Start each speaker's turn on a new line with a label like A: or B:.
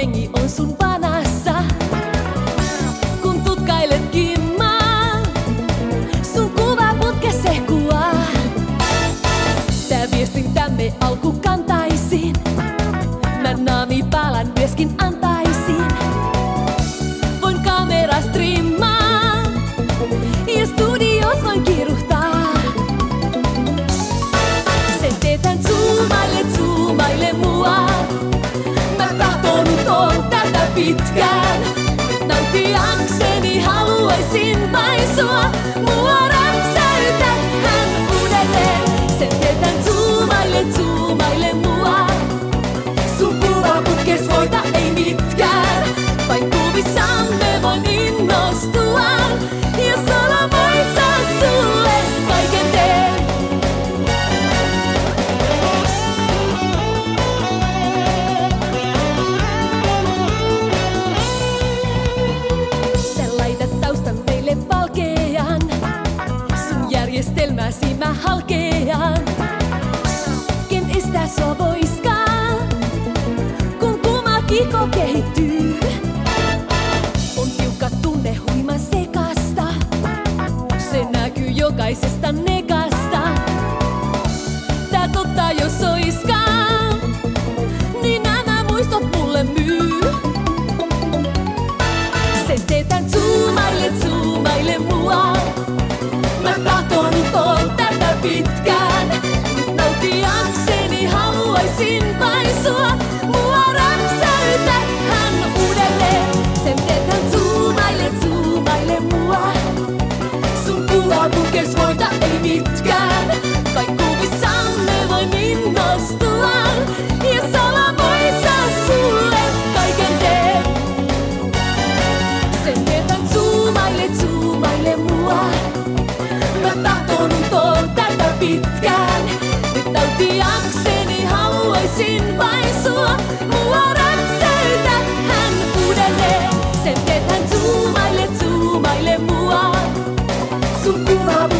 A: jengi on sun vanassa. Kun tutkailet kimmaa, sun kuva putkessa hehkuaa. Tää viestintämme alku kantaisin. Mä naami palan vieskin antaisin. Pitkään. Nauttiakseni haluaisin vain sua. Mua kiko kehittyy. On tiukka tunne huima sekasta. Se näkyy jokaisesta negasta. Tää totta jos oiskaan, niin nämä muistot mulle myy. Sen teetän zoomaille, zoomaille mua. Mä tahtonut on tätä pitkään. Nauttiakseni haluaisin vain sua. Uma